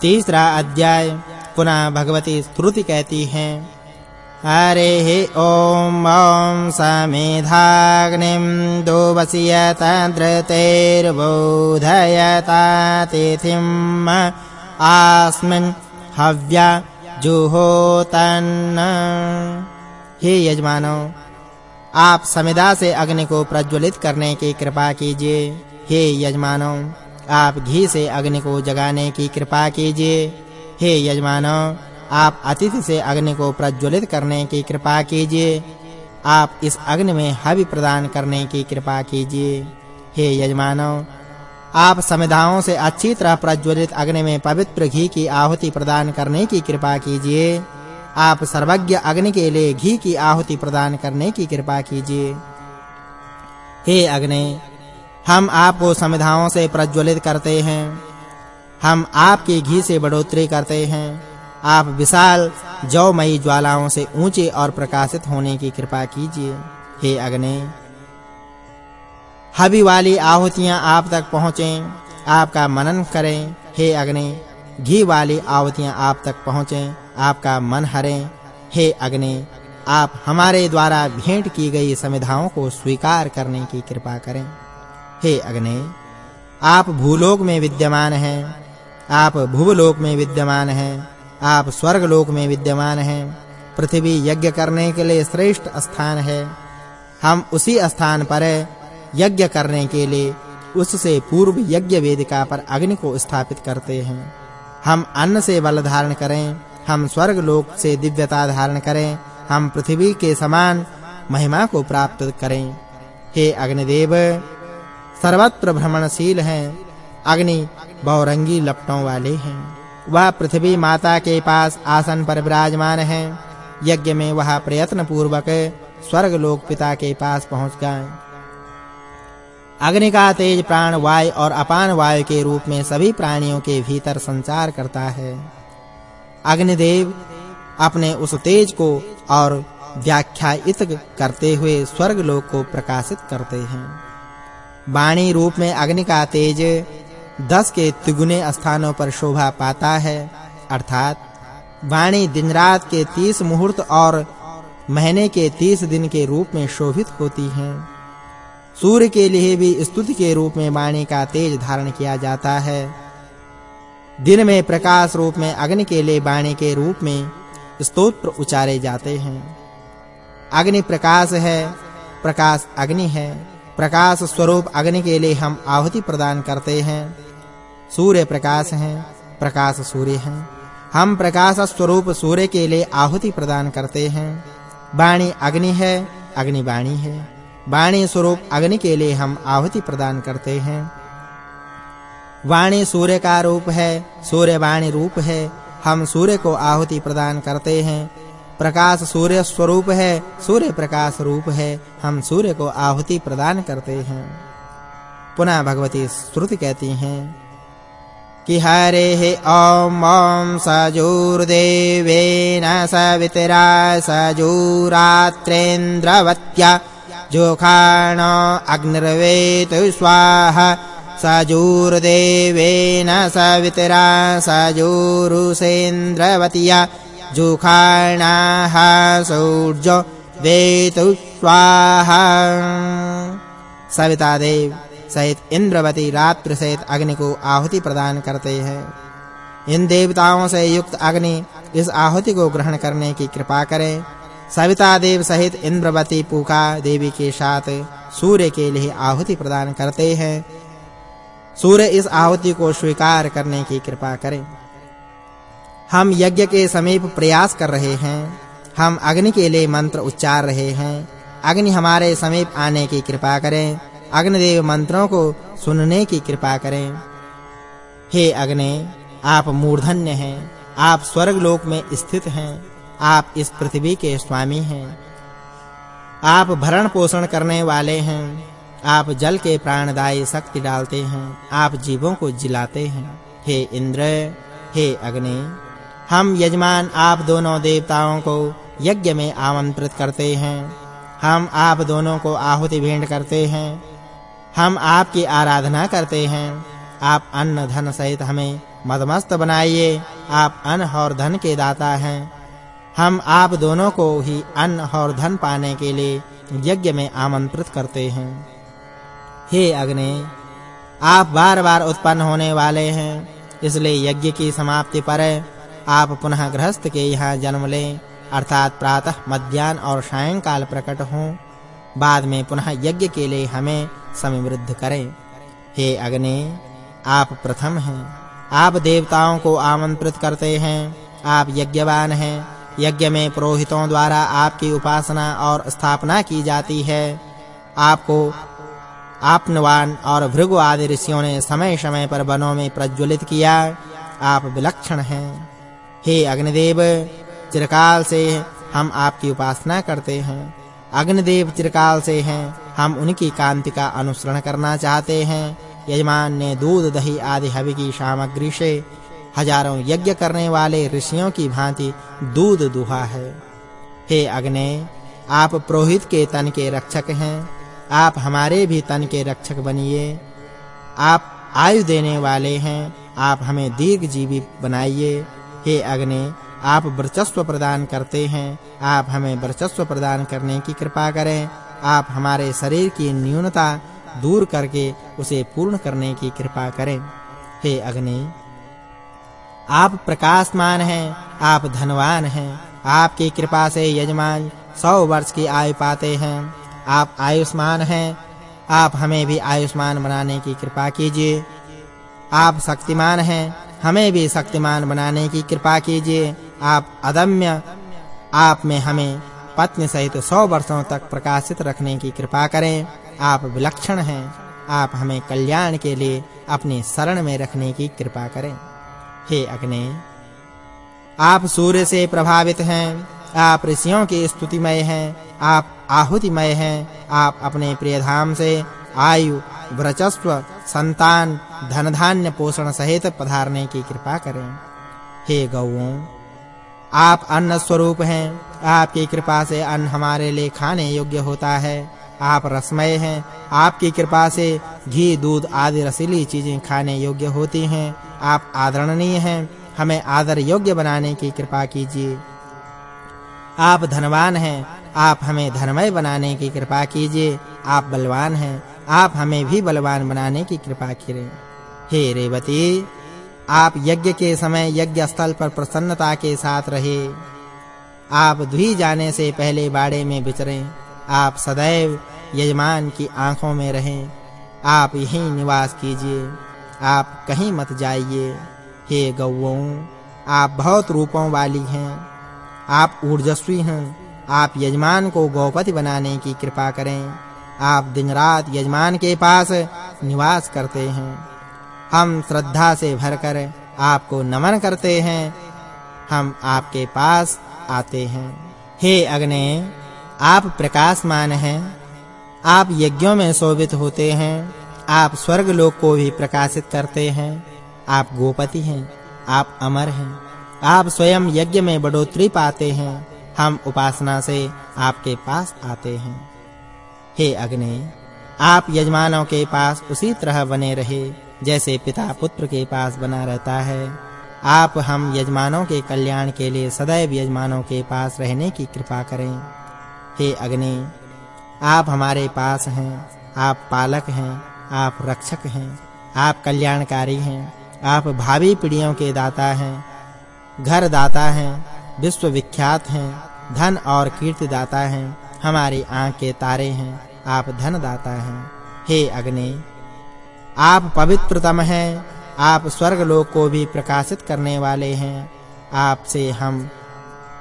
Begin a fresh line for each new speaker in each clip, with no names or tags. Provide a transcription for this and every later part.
तीसरा अध्याय। पुनः भगवती स्तुति कहती हैं, हरे ॐ ॐ समेधाग्निं दोवसियतन्द्रतेर्बोधयता तिथिम् आस्मिन् हव्या जुहोतन् हे यजमानो, आप समिधा से अग्नि को प्रज्वलित करने की कृपा कीजिए। हे यजमानो आप घी से अग्नि को जगाने की कृपा कीजिए। हे यजमानो, आप अतिथि से अग्नि को प्रज्वलित करने की कृपा कीजिए। आप इस अग्नि में हवि प्रदान करने की कृपा कीजिए। हे यजमानो, आप समिधाओं से अच्छी तरह प्रज्वलित अग्नि में पवित्र घी की आहुति प्रदान करने की कृपा कीजिए। आप सर्वज्ञ अग्नि के लिए घी की आहुति प्रदान करने की कृपा कीजिए। हे अग्नि हम आपको समिधाओं से प्रज्वलित करते हैं। हम आपके घी से बढ़ोतरी करते हैं। आप विशाल जौमयी ज्वालाओं से ऊँचे और प्रकाशित होने की कृपा कीजिए। हे अग्नि हवि वाली आहुतियाँ आप तक पहुंचें, आपका मनन करें। हे अग्नि, घी वाली आहुतियाँ आप तक पहुंचें, आपका मन हरें। हे अग्नि, आप हमारे द्वारा भेंट की गई समिधाओं को स्वीकार करने की कृपा करें। हे अग्नि, आप भूलोक में विद्यमान हैं, आप भूलोक में विद्यमान हैं, आप स्वर्ग लोक में विद्यमान हैं, पृथ्वी यज्ञ करने के लिए श्रेष्ठ स्थान है। हम उसी स्थान पर यज्ञ करने के लिए, उससे पूर्व यज्ञ वेदिका पर अग्नि को स्थापित करते हैं। हम अन्न से बल धारण करें, हम स्वर्ग लोक से दिव्यता धारण करें, हम पृथ्वी के समान महिमा को प्राप्त करें। हे अग्निदेव सर्वत्र भ्रमणशील हैं। अग्नि बहुरंगी लपटों वाले हैं। वह पृथ्वी माता के पास आसन पर विराजमान है। यज्ञ में वह प्रयत्न पूर्वक स्वर्ग लोक पिता के पास पहुँच गए। अग्नि का तेज प्राण वायु और अपान वायु के रूप में सभी प्राणियों के भीतर संचार करता है। अग्निदेव अपने उस तेज को और व्याख्यायित करते हुए स्वर्ग लोक को प्रकाशित करते हैं। वाणी रूप में अग्नि का तेज दस के तिगुने स्थानों पर शोभा पाता है। अर्थात, वाणी दिन रात के तीस मुहूर्त और महीने के तीस दिन के रूप में शोभित होती है। सूर्य के लिए भी स्तुति के रूप में वाणी का तेज धारण किया जाता है। दिन में प्रकाश रूप में अग्नि के लिए वाणी के रूप में स्तोत्र उचारे जाते हैं। अग्नि प्रकाश है, प्रकाश अग्नि है। प्रकाश स्वरूप अग्नि के लिए हम आहुति प्रदान करते हैं। सूर्य प्रकाश है, प्रकाश सूर्य है। हम प्रकाश स्वरूप सूर्य के लिए आहुति प्रदान करते हैं। वाणी अग्नि है, अग्नि वाणी है। वाणी स्वरूप अग्नि के लिए हम आहुति प्रदान करते हैं। वाणी सूर्य का रूप है, सूर्य वाणी रूप है। हम सूर्य को आहुति प्रदान करते हैं। प्रकाश सूर्य स्वरूप है, सूर्य प्रकाश रूप है, हम सूर्य को आहुति प्रदान करते हैं। पुनः भगवती श्रुति कहती हैं, कि हरे ॐ ॐ सजूर्देवेन सवितरा सजूरात्रेन्द्रवत्या, जोखाण अग्निर्वेतु स्वाहा सजूर्देवेन सवितरा सजूरुसेन्द्रवत्या। जुखाणाः सूर्य वेतु स्वाहा। सविता देव सहित इंद्रवती रात्रि सहित अग्नि को आहुति प्रदान करते हैं। इन देवताओं से युक्त अग्नि इस आहुति को ग्रहण करने की कृपा करें। सविता देव सहित इंद्रवती पूका देवी के साथ सूर्य के लिए आहुति प्रदान करते हैं। सूर्य इस आहुति को स्वीकार करने की कृपा करें। हम यज्ञ के समीप प्रयास कर रहे हैं। हम अग्नि के लिए मंत्र उच्चार रहे हैं। अग्नि हमारे समीप आने की कृपा करें। अग्निदेव मंत्रों को सुनने की कृपा करें। हे अग्नि, आप मूर्धन्य हैं। आप स्वर्ग लोक में स्थित हैं। आप इस पृथ्वी के स्वामी हैं। आप भरण पोषण करने वाले हैं। आप जल के प्राणदायी शक्ति डालते हैं। आप जीवों को जिलाते हैं। हे इंद्र, हे अग्नि हम यजमान आप दोनों देवताओं को यज्ञ में आमंत्रित करते हैं। हम आप दोनों को आहुति भेंट करते हैं। हम आपकी आराधना करते हैं। आप अन्न धन सहित हमें मदमस्त बनाइए। आप अन्न और धन के दाता हैं। हम आप दोनों को ही अन्न और धन पाने के लिए यज्ञ में आमंत्रित करते हैं। हे अग्नि, आप बार-बार उत्पन्न होने वाले हैं। इसलिए यज्ञ की समाप्ति पर आप पुनः गृहस्थ के यहाँ जन्म लें, अर्थात प्रातः, मध्याह्न और सायंकाल प्रकट हों। बाद में पुनः यज्ञ के लिए हमें समृद्ध करें। हे अग्नि, आप प्रथम हैं। आप देवताओं को आमंत्रित करते हैं। आप यज्ञवान हैं। यज्ञ में पुरोहितों द्वारा आपकी उपासना और स्थापना की जाती है। आपको आपनवान और भृगु आदि ऋषियों ने समय-समय पर वनों में प्रज्वलित किया। आप विलक्षण हैं। हे अग्निदेव, चिरकाल से हम आपकी उपासना करते हैं। अग्निदेव, चिरकाल से हैं हम उनकी कांति का अनुसरण करना चाहते हैं। यजमान ने दूध, दही आदि हवि की सामग्री से हज़ारों यज्ञ करने वाले ऋषियों की भांति दूध दुहा है। हे अग्नि, आप पुरोहित के तन के रक्षक हैं। आप हमारे भी तन के रक्षक बनिए। आप आयु देने वाले हैं। आप हमें दीर्घ जीवी बनाइए। हे अग्नि, आप वर्चस्व प्रदान करते हैं। आप हमें वर्चस्व प्रदान करने की कृपा करें। आप हमारे शरीर की न्यूनता दूर करके उसे पूर्ण करने की कृपा करें। हे अग्नि, आप प्रकाशमान हैं, आप धनवान हैं, आपकी कृपा से यजमान 100 वर्ष की आयु पाते हैं। आप आयुष्मान हैं, आप हमें भी आयुष्मान बनाने की कृपा कीजिए। आप शक्तिमान हैं हमें भी शक्तिमान बनाने की कृपा कीजिए। आप अदम्य, आप में हमें पत्नी सहित 100 वर्षों तक प्रकाशित रखने की कृपा करें। आप विलक्षण हैं। आप हमें कल्याण के लिए अपनी शरण में रखने की कृपा करें। हे अग्नि, आप सूर्य से प्रभावित हैं। आप ऋषियों की स्तुतिमय हैं। आप आहुतिमय हैं। आप अपने प्रिय धाम से आयु वर्चस्व, संतान धन धान्य पोषण सहित पधारने की कृपा करें। हे गौओं आप अन्न स्वरूप हैं। आपकी कृपा से अन्न हमारे लिए खाने योग्य होता है। आप रसमय हैं। आपकी कृपा से घी, दूध आदि रसीली चीज़ें खाने योग्य होती हैं। आप आदरणीय हैं। हमें आदर योग्य बनाने की कृपा कीजिए। आप धनवान हैं। आप हमें धनमय बनाने की कृपा कीजिए। आप बलवान हैं। आप हमें भी बलवान बनाने की कृपा करें। हे रेवती, आप यज्ञ के समय यज्ञ स्थल पर प्रसन्नता के साथ रहे। आप धुई जाने से पहले बाड़े में विचरें आप सदैव यजमान की आँखों में रहें। आप यहीं निवास कीजिए। आप कहीं मत जाइए। हे गौओं आप बहुत रूपों वाली हैं। आप ऊर्जस्वी हैं। आप यजमान को गौपति बनाने की कृपा करें। आप दिन रात यजमान के पास निवास करते हैं। हम श्रद्धा से भरकर आपको नमन करते हैं। हम आपके पास आते हैं। हे अग्नि, आप प्रकाशमान हैं। आप यज्ञों में शोभित होते हैं। आप स्वर्ग लोक को भी प्रकाशित करते हैं। आप गोपति हैं। आप अमर हैं। आप स्वयं यज्ञ में बढ़ोतरी पाते हैं। हम उपासना से आपके पास आते हैं। हे अग्नि, आप यजमानों के पास उसी तरह बने रहे, जैसे पिता पुत्र के पास बना रहता है। आप हम यजमानों के कल्याण के लिए सदैव यजमानों के पास रहने की कृपा करें। हे अग्नि, आप हमारे पास हैं, आप पालक हैं, आप रक्षक हैं, आप कल्याणकारी हैं, आप भावी पीढ़ियों के दाता हैं घर दाता हैं विश्व विख्यात हैं, धन और कीर्ति दाता हैं हमारी आँख के तारे हैं, आप धन दाता हैं। हे अग्नि, आप पवित्रतम हैं, आप स्वर्ग लोक को भी प्रकाशित करने वाले हैं। आपसे हम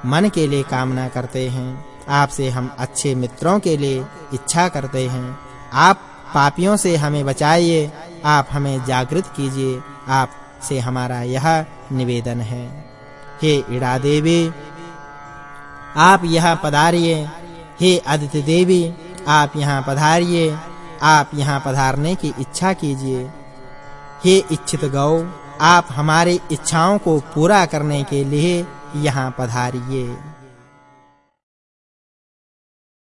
मन के लिए कामना करते हैं, आपसे हम अच्छे मित्रों के लिए इच्छा करते हैं। आप पापियों से हमें बचाइए, आप हमें जागृत कीजिए आप से हमारा यह निवेदन है। हे इड़ा देवी आप यहाँ पधारिए हे आदित्य देवी, आप यहाँ पधारिए। आप यहाँ पधारने की इच्छा कीजिए। हे इच्छित गौ, आप हमारी इच्छाओं को पूरा करने के लिए यहाँ पधारिए।